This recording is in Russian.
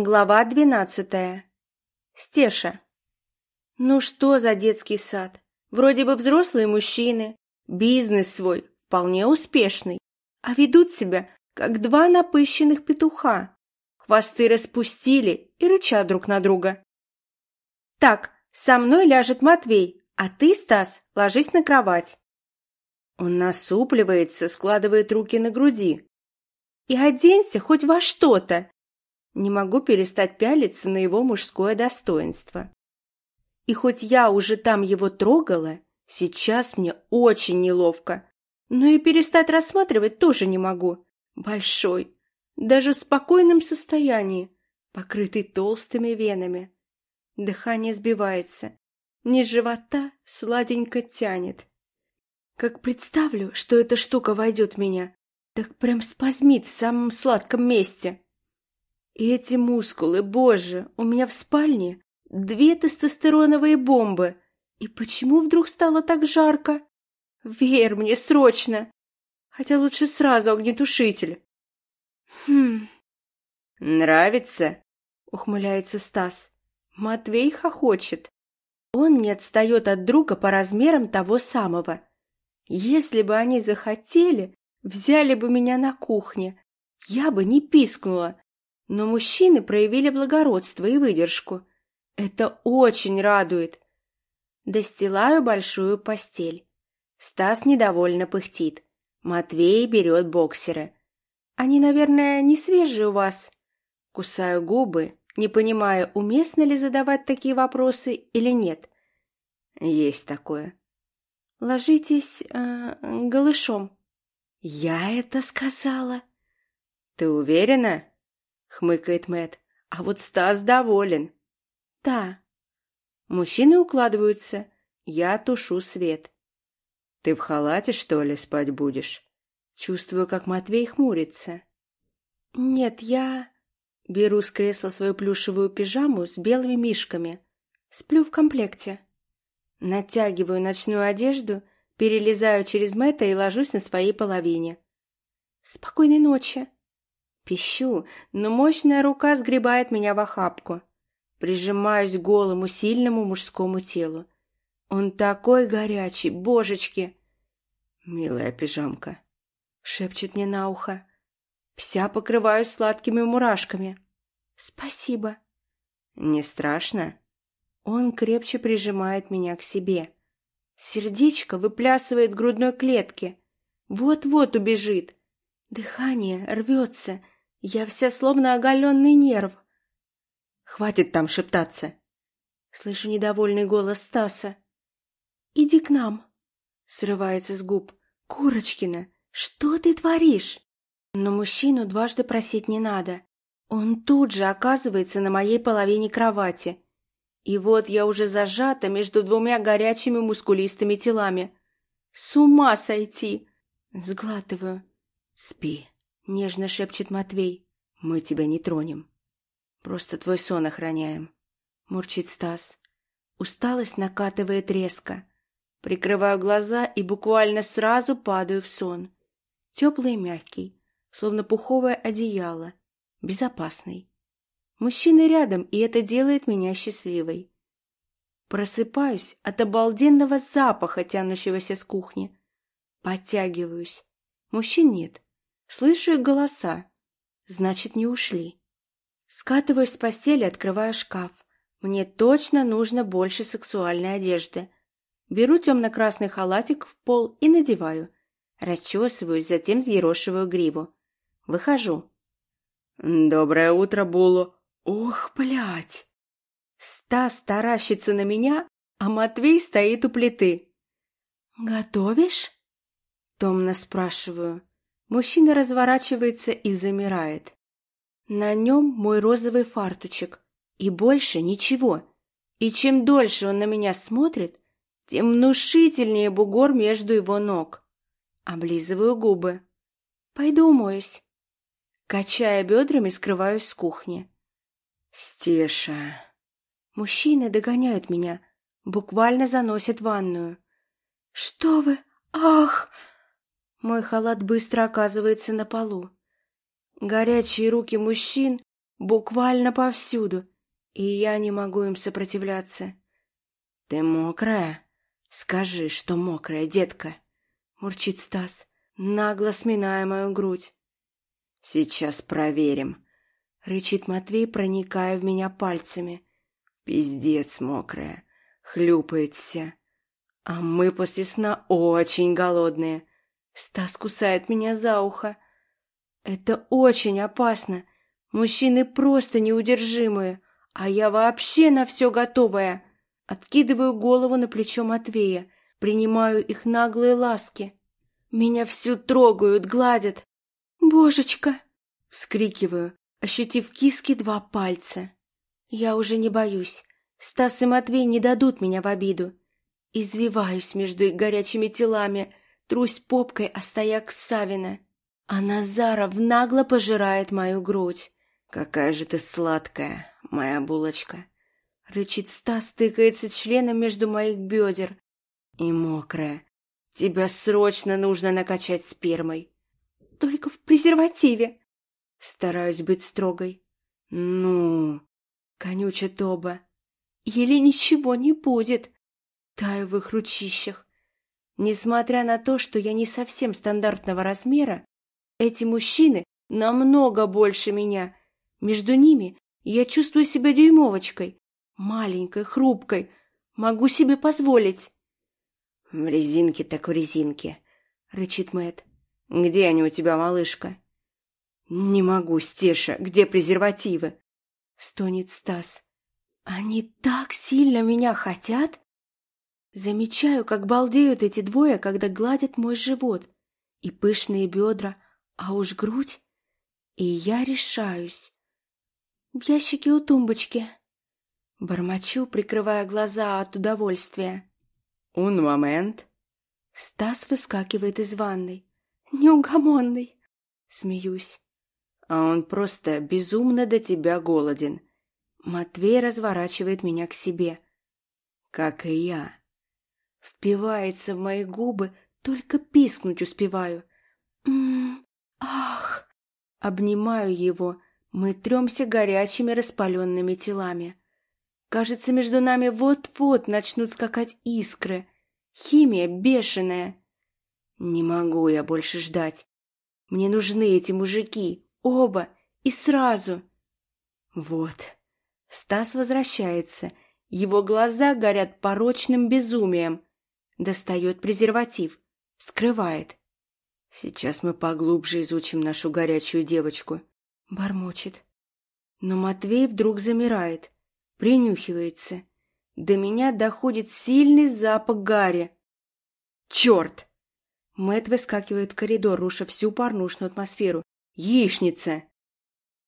Глава двенадцатая. Стеша. Ну что за детский сад? Вроде бы взрослые мужчины, бизнес свой, вполне успешный, а ведут себя, как два напыщенных петуха. Хвосты распустили и рычат друг на друга. Так, со мной ляжет Матвей, а ты, Стас, ложись на кровать. Он насупливается, складывает руки на груди. И оденься хоть во что-то, не могу перестать пялиться на его мужское достоинство. И хоть я уже там его трогала, сейчас мне очень неловко. Но и перестать рассматривать тоже не могу. Большой, даже в спокойном состоянии, покрытый толстыми венами. Дыхание сбивается. Низ живота сладенько тянет. Как представлю, что эта штука войдет в меня, так прям спазмит в самом сладком месте. И эти мускулы, боже, у меня в спальне две тестостероновые бомбы. И почему вдруг стало так жарко? Веер мне срочно. Хотя лучше сразу огнетушитель. Хм. Нравится? Ухмыляется Стас. Матвей хохочет. Он не отстает от друга по размерам того самого. Если бы они захотели, взяли бы меня на кухне. Я бы не пискнула. Но мужчины проявили благородство и выдержку. Это очень радует. Достилаю большую постель. Стас недовольно пыхтит. Матвей берет боксеры. Они, наверное, не свежие у вас. Кусаю губы, не понимая, уместно ли задавать такие вопросы или нет. Есть такое. Ложитесь э, голышом. Я это сказала. Ты уверена? Хмыкает Мэт. А вот Стас доволен. Да. Мужчины укладываются. Я тушу свет. Ты в халате, что ли, спать будешь? Чувствую, как Матвей хмурится. Нет, я... Беру с кресла свою плюшевую пижаму с белыми мишками. Сплю в комплекте. Натягиваю ночную одежду, перелезаю через Мэтта и ложусь на своей половине. Спокойной ночи. Пищу, но мощная рука сгребает меня в охапку. Прижимаюсь к голому, сильному мужскому телу. Он такой горячий, божечки! Милая пижамка, шепчет мне на ухо. Вся покрываюсь сладкими мурашками. Спасибо. Не страшно? Он крепче прижимает меня к себе. Сердечко выплясывает грудной клетке. Вот-вот убежит. Дыхание рвется, я вся словно оголенный нерв. Хватит там шептаться. Слышу недовольный голос Стаса. Иди к нам. Срывается с губ. Курочкина, что ты творишь? Но мужчину дважды просить не надо. Он тут же оказывается на моей половине кровати. И вот я уже зажата между двумя горячими мускулистыми телами. С ума сойти! Сглатываю. Спи. — нежно шепчет Матвей. «Мы тебя не тронем. Просто твой сон охраняем», — мурчит Стас. Усталость накатывает резко. Прикрываю глаза и буквально сразу падаю в сон. Теплый и мягкий, словно пуховое одеяло. Безопасный. Мужчина рядом, и это делает меня счастливой. Просыпаюсь от обалденного запаха, тянущегося с кухни. Подтягиваюсь. Мужчин нет. Слышу их голоса. Значит, не ушли. Скатываюсь с постели, открываю шкаф. Мне точно нужно больше сексуальной одежды. Беру темно-красный халатик в пол и надеваю. Расчесываюсь, затем взъерошиваю гриву. Выхожу. «Доброе утро, Булу!» «Ох, блядь!» Стас таращится на меня, а Матвей стоит у плиты. «Готовишь?» Томно спрашиваю. Мужчина разворачивается и замирает. На нем мой розовый фартучек. И больше ничего. И чем дольше он на меня смотрит, тем внушительнее бугор между его ног. Облизываю губы. Пойду умоюсь. Качая бедрами, скрываюсь с кухни. Стеша. Мужчины догоняют меня, буквально заносят ванную. Что вы? Ах! Мой халат быстро оказывается на полу. Горячие руки мужчин Буквально повсюду. И я не могу им сопротивляться. «Ты мокрая? Скажи, что мокрая, детка!» — мурчит Стас, нагло сминая мою грудь. «Сейчас проверим», — рычит Матвей, проникая в меня пальцами. «Пиздец мокрая, хлюпает вся. А мы после сна очень голодные. Стас кусает меня за ухо. Это очень опасно. Мужчины просто неудержимые, а я вообще на все готовая. Откидываю голову на плечо Матвея, принимаю их наглые ласки. Меня всю трогают, гладят. «Божечка!» — вскрикиваю, ощутив киски два пальца. Я уже не боюсь. Стас и Матвей не дадут меня в обиду. Извиваюсь между их горячими телами, трусь попкой о стояк Савина. А Назаров нагло пожирает мою грудь. «Какая же ты сладкая, моя булочка!» Рычит Стас, тыкается членом между моих бедер. «И мокрая. Тебя срочно нужно накачать спермой». «Только в презервативе!» Стараюсь быть строгой. «Ну...» — конючат оба. «Или ничего не будет!» Таю в их ручищах. Несмотря на то, что я не совсем стандартного размера, эти мужчины намного больше меня. Между ними я чувствую себя дюймовочкой, маленькой, хрупкой. Могу себе позволить. — В резинке так в резинке, — рычит Мэт. Где они у тебя, малышка? — Не могу, Стеша, где презервативы? — стонет Стас. — Они так сильно меня хотят? Замечаю, как балдеют эти двое, когда гладят мой живот. И пышные бедра, а уж грудь. И я решаюсь. В ящике у тумбочки. Бормочу, прикрывая глаза от удовольствия. «Un момент!» Стас выскакивает из ванной. «Неугомонный!» Смеюсь. «А он просто безумно до тебя голоден!» Матвей разворачивает меня к себе. «Как и я!» Впивается в мои губы, только пискнуть успеваю. «М-м, ах!» Обнимаю его, мы тремся горячими распаленными телами. Кажется, между нами вот-вот начнут скакать искры. Химия бешеная. Не могу я больше ждать. Мне нужны эти мужики, оба и сразу. Вот. Стас возвращается. Его глаза горят порочным безумием. Достает презерватив. Скрывает. Сейчас мы поглубже изучим нашу горячую девочку. Бормочет. Но Матвей вдруг замирает. Принюхивается. До меня доходит сильный запах гари. Черт! Мэт выскакивает в коридор, руша всю порнушную атмосферу. Яичница!